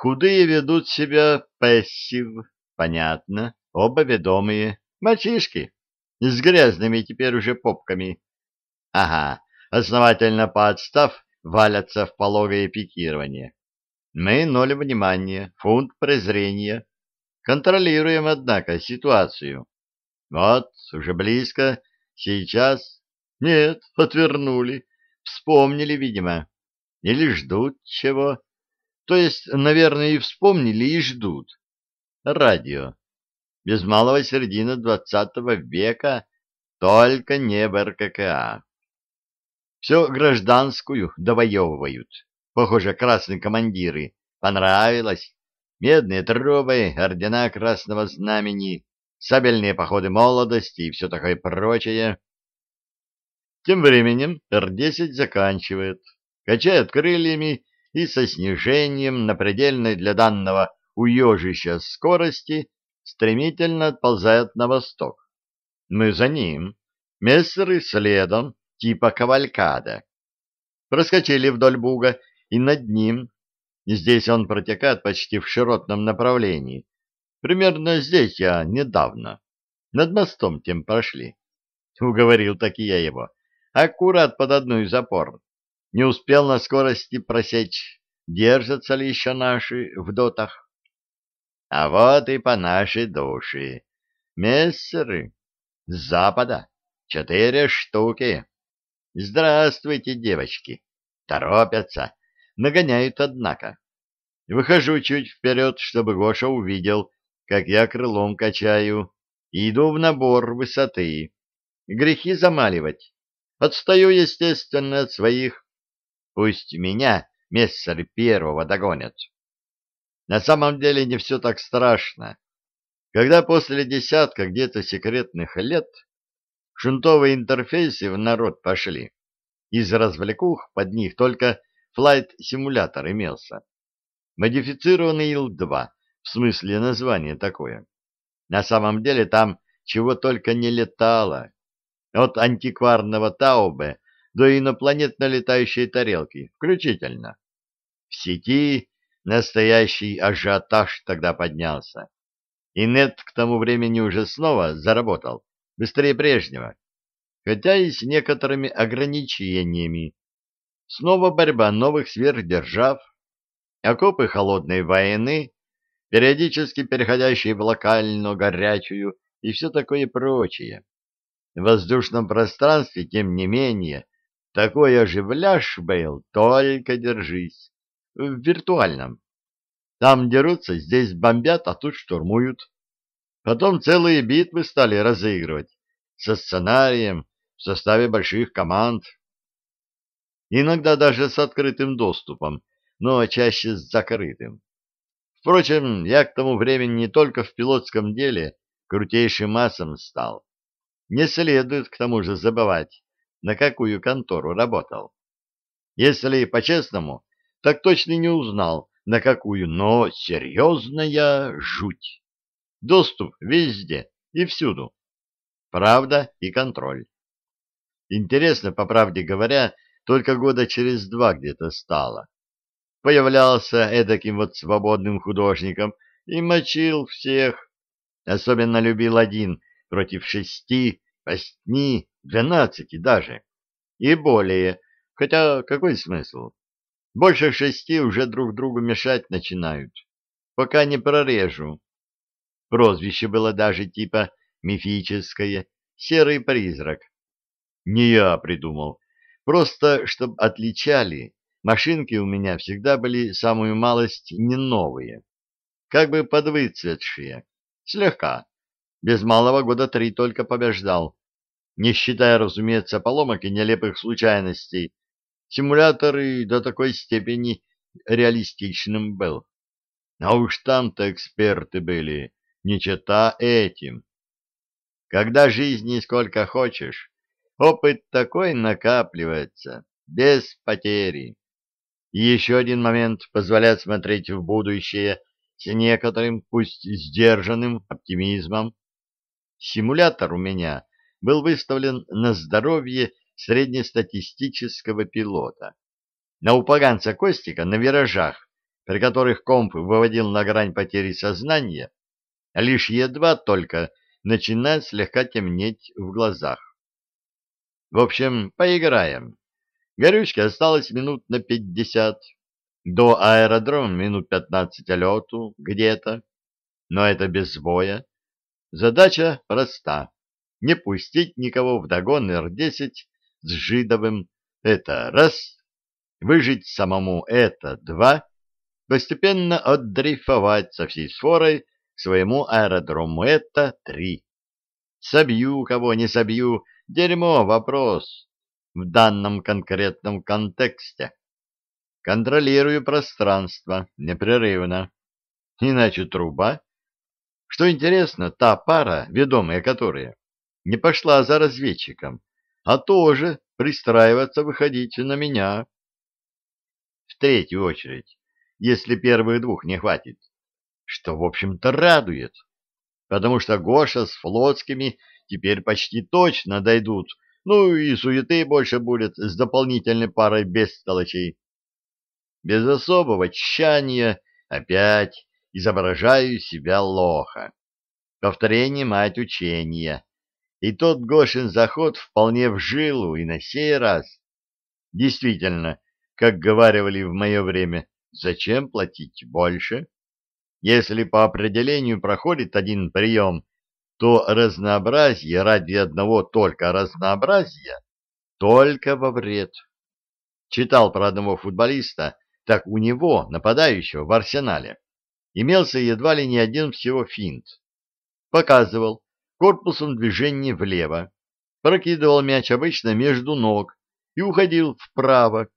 Худые ведут себя пассив, понятно, оба ведомые, мальчишки, с грязными теперь уже попками. Ага, основательно поотстав, валятся в пологое пикирование. Мы ноль внимания, фунт презрения. Контролируем, однако, ситуацию. Вот, уже близко, сейчас. Нет, отвернули, вспомнили, видимо. Или ждут чего. То есть, наверное, и вспомнили, и ждут. Радио. Без малого середины двадцатого века только не в РККА. Все гражданскую довоевывают. Похоже, красные командиры. Понравилось. Медные трубы, ордена Красного Знамени, сабельные походы молодости и все такое прочее. Тем временем Р-10 заканчивает, качает крыльями и со снижением на предельной для данного уежища скорости стремительно отползает на восток. Мы за ним, мессеры следом, типа кавалькада. Проскочили вдоль буга и над ним. Здесь он протекает почти в широтном направлении. Примерно здесь я недавно. Над мостом тем прошли. Уговорил таки я его. Аккурат под одну из опор. Не успел на скорости просечь, держатся ли еще наши в дотах. А вот и по нашей душе. Мессеры с запада. Четыре штуки. Здравствуйте, девочки. Торопятся. Нагоняют, однако. Выхожу чуть вперед, чтобы Гоша увидел, как я крылом качаю, иду в набор высоты. Грехи замаливать. Отстаю, естественно, от своих. Пусть меня, мессер первого, догонят. На самом деле не все так страшно. Когда после десятка где-то секретных лет шунтовые интерфейсы в народ пошли, из развлекух под них только флайт-симулятор имелся. Модифицированный Ил-2, в смысле название такое. На самом деле там чего только не летало. От антикварного Таубе до инопланетно летающей тарелки, включительно. В сети настоящий ажиотаж тогда поднялся. И нет к тому времени уже снова заработал, быстрее прежнего, хотя и с некоторыми ограничениями. Снова борьба новых сверхдержав, окопы холодной войны, периодически переходящие в локальную горячую и все такое прочее. В воздушном пространстве, тем не менее, такой оживляш был, только держись. В виртуальном. Там дерутся, здесь бомбят, а тут штурмуют. Потом целые битвы стали разыгрывать со сценарием в составе больших команд. Иногда даже с открытым доступом, но чаще с закрытым. Впрочем, я к тому времени не только в пилотском деле крутейшим массом стал. Не следует к тому же забывать, на какую контору работал. Если по-честному, так точно не узнал, на какую, но серьезная жуть. Доступ везде и всюду. Правда и контроль. Интересно, по правде говоря, только года через два где-то стало. Появлялся эдаким вот свободным художником и мочил всех. Особенно любил один против шести, восьми, двенадцати даже. И более. Хотя какой смысл? Больше шести уже друг другу мешать начинают. Пока не прорежу. Прозвище было даже типа мифическое «Серый призрак». Не я придумал. Просто, чтобы отличали, машинки у меня всегда были самую малость не новые. Как бы подвыцветшие. Слегка. Без малого года три только побеждал. Не считая, разумеется, поломок и нелепых случайностей, симуляторы до такой степени реалистичным был. А уж там-то эксперты были, не чета этим. Когда жизни сколько хочешь, опыт такой накапливается, без потери. И еще один момент позволяет смотреть в будущее с некоторым, пусть сдержанным оптимизмом. Симулятор у меня был выставлен на здоровье среднестатистического пилота. На упаганца Костика на виражах при которых комп выводил на грань потери сознания, лишь едва только начинает слегка темнеть в глазах. В общем, поиграем. Горючки осталось минут на пятьдесят. До аэродрома минут пятнадцать лету где-то. Но это без боя. Задача проста. Не пустить никого в догон Р-10 с Жидовым. Это раз. Выжить самому это два. Постепенно отдрейфовать со всей сфорой к своему аэродрому. Это три. Собью кого, не собью. Дерьмо, вопрос. В данном конкретном контексте. Контролирую пространство непрерывно. Иначе труба. Что интересно, та пара, ведомая которая, не пошла за разведчиком, а тоже пристраиваться выходить на меня. В третью очередь, если первых двух не хватит, что, в общем-то, радует, потому что Гоша с флотскими теперь почти точно дойдут, ну и суеты больше будет с дополнительной парой бестолочей. Без особого тщания опять изображаю себя лоха. Повторение мать учения. И тот Гошин заход вполне в жилу и на сей раз. Действительно, как говаривали в мое время, зачем платить больше? Если по определению проходит один прием, то разнообразие ради одного только разнообразия только во вред. Читал про одного футболиста, так у него, нападающего в арсенале, имелся едва ли не один всего финт. Показывал корпусом движение влево, прокидывал мяч обычно между ног и уходил вправо,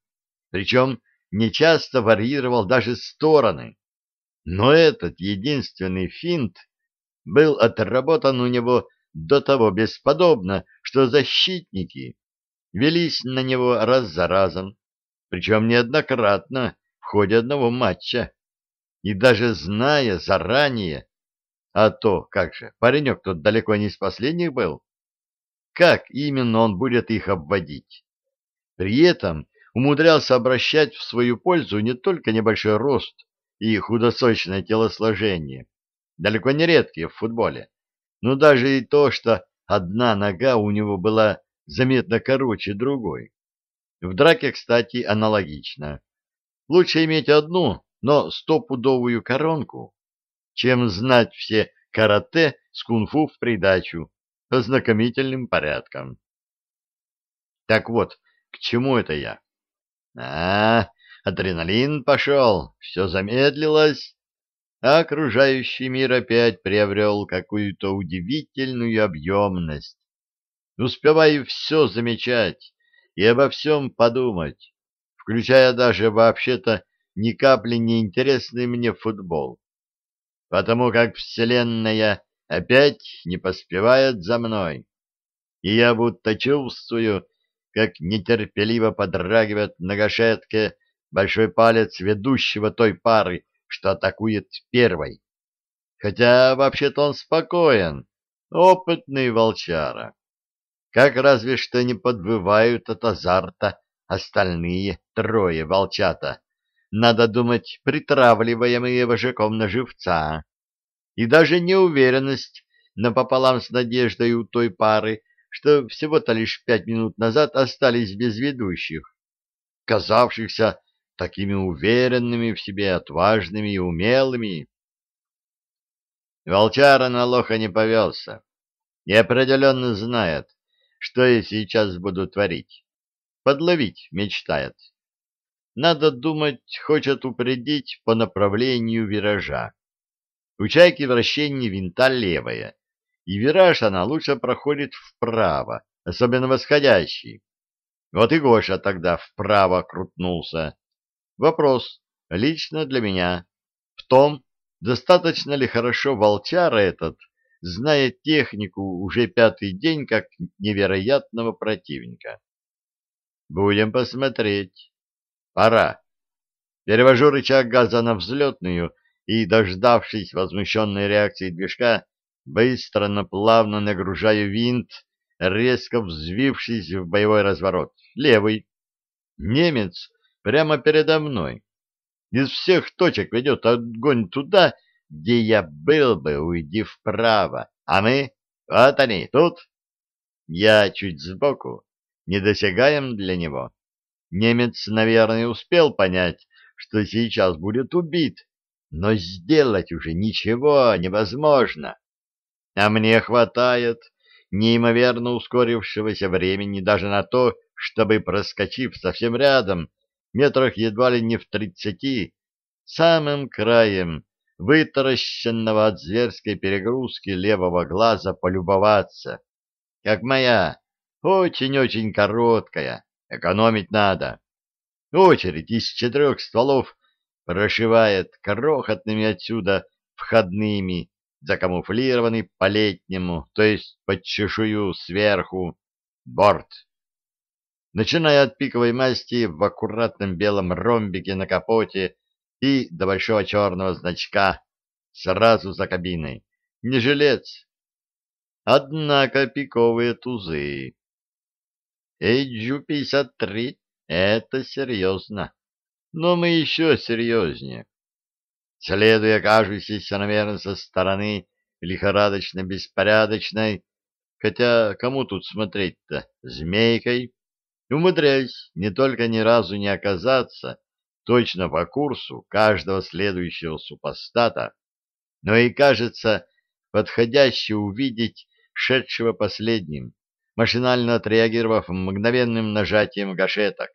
причем нечасто варьировал даже стороны. Но этот единственный финт был отработан у него до того бесподобно, что защитники велись на него раз за разом, причем неоднократно в ходе одного матча, и даже зная заранее, а то, как же, паренек тут далеко не из последних был, как именно он будет их обводить. При этом умудрялся обращать в свою пользу не только небольшой рост и худосочное телосложение, далеко не редкие в футболе, но даже и то, что одна нога у него была заметно короче другой. В драке, кстати, аналогично. Лучше иметь одну, но стопудовую коронку, чем знать все карате с кунг-фу в придачу, ознакомительным порядком. Так вот, к чему это я? А, адреналин пошел, все замедлилось, а окружающий мир опять приобрел какую-то удивительную объемность. Успеваю все замечать и обо всем подумать, включая даже вообще-то ни капли не интересный мне футбол, потому как Вселенная опять не поспевает за мной, и я будто чувствую, как нетерпеливо подрагивает на гашетке большой палец ведущего той пары, что атакует первой. Хотя вообще-то он спокоен, опытный волчара. Как разве что не подвывают от азарта остальные трое волчата, надо думать, притравливаемые вожаком на живца. И даже неуверенность напополам с надеждой у той пары, что всего-то лишь пять минут назад остались без ведущих, казавшихся такими уверенными в себе, отважными и умелыми. Волчара на лоха не повелся и определенно знает, что я сейчас буду творить. Подловить мечтает. Надо думать, хочет упредить по направлению виража. У чайки вращение винта левое, и вираж она лучше проходит вправо, особенно восходящий. Вот и Гоша тогда вправо крутнулся. Вопрос лично для меня в том, достаточно ли хорошо волчара этот знает технику уже пятый день как невероятного противника. Будем посмотреть. Пора. Перевожу рычаг газа на взлетную и, дождавшись возмущенной реакции движка, быстро, но плавно нагружаю винт, резко взвившись в боевой разворот. Левый. Немец прямо передо мной. Из всех точек ведет огонь туда, где я был бы, уйди вправо. А мы? Вот они, тут. Я чуть сбоку, недосягаем для него. Немец, наверное, успел понять, что сейчас будет убит, но сделать уже ничего невозможно. А мне хватает неимоверно ускорившегося времени даже на то, чтобы, проскочив совсем рядом, метрах едва ли не в тридцати, самым краем вытаращенного от зверской перегрузки левого глаза полюбоваться, как моя, очень-очень короткая, экономить надо. Очередь из четырех стволов прошивает крохотными отсюда входными, закамуфлированный по-летнему, то есть под чешую сверху, борт. Начиная от пиковой масти в аккуратном белом ромбике на капоте и до большого черного значка сразу за кабиной. Не жилец. Однако пиковые тузы. Эйджу-53 — это серьезно. Но мы еще серьезнее. Следуя кажущейся, наверное, со стороны лихорадочно-беспорядочной, хотя кому тут смотреть-то, змейкой, умудряясь не только ни разу не оказаться точно по курсу каждого следующего супостата, но и, кажется, подходяще увидеть шедшего последним, машинально отреагировав мгновенным нажатием гашеток.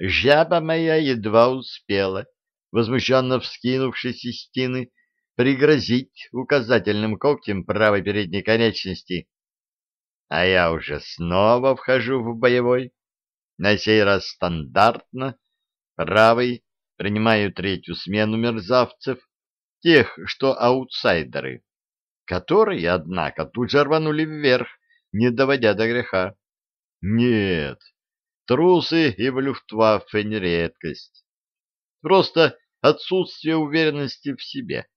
Жаба моя едва успела, возмущенно вскинувшись из стены, пригрозить указательным когтем правой передней конечности. А я уже снова вхожу в боевой, на сей раз стандартно, правый, принимаю третью смену мерзавцев, тех, что аутсайдеры, которые, однако, тут же рванули вверх, не доводя до греха. Нет, трусы и в люфтваффе не редкость. Просто отсутствие уверенности в себе.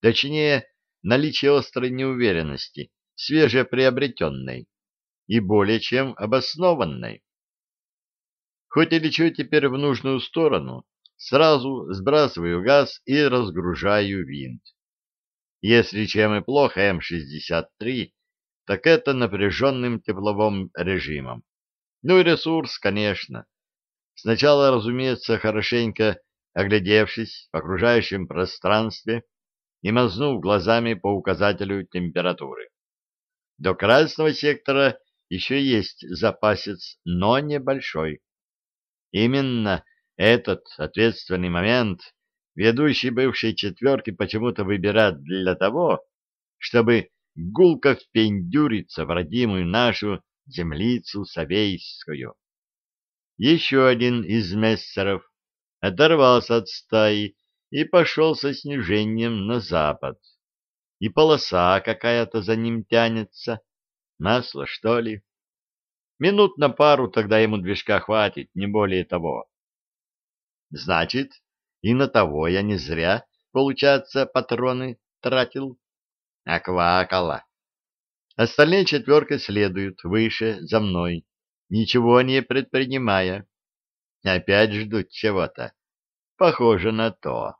Точнее, наличие острой неуверенности, свежеприобретенной и более чем обоснованной. Хоть и лечу теперь в нужную сторону, сразу сбрасываю газ и разгружаю винт. Если чем и плохо М-63, так это напряженным тепловым режимом. Ну и ресурс, конечно. Сначала, разумеется, хорошенько оглядевшись в окружающем пространстве и мазнув глазами по указателю температуры. До красного сектора еще есть запасец, но небольшой. Именно этот ответственный момент ведущий бывшей четверки почему-то выбирает для того, чтобы гулко впендюриться в родимую нашу землицу Савейскую. Еще один из мессеров оторвался от стаи и пошел со снижением на запад. И полоса какая-то за ним тянется. Масло, что ли? Минут на пару тогда ему движка хватит, не более того. Значит, и на того я не зря, получается, патроны тратил. Аквакала. Остальные четверка следуют выше, за мной, ничего не предпринимая. Опять ждут чего-то. Похоже на то.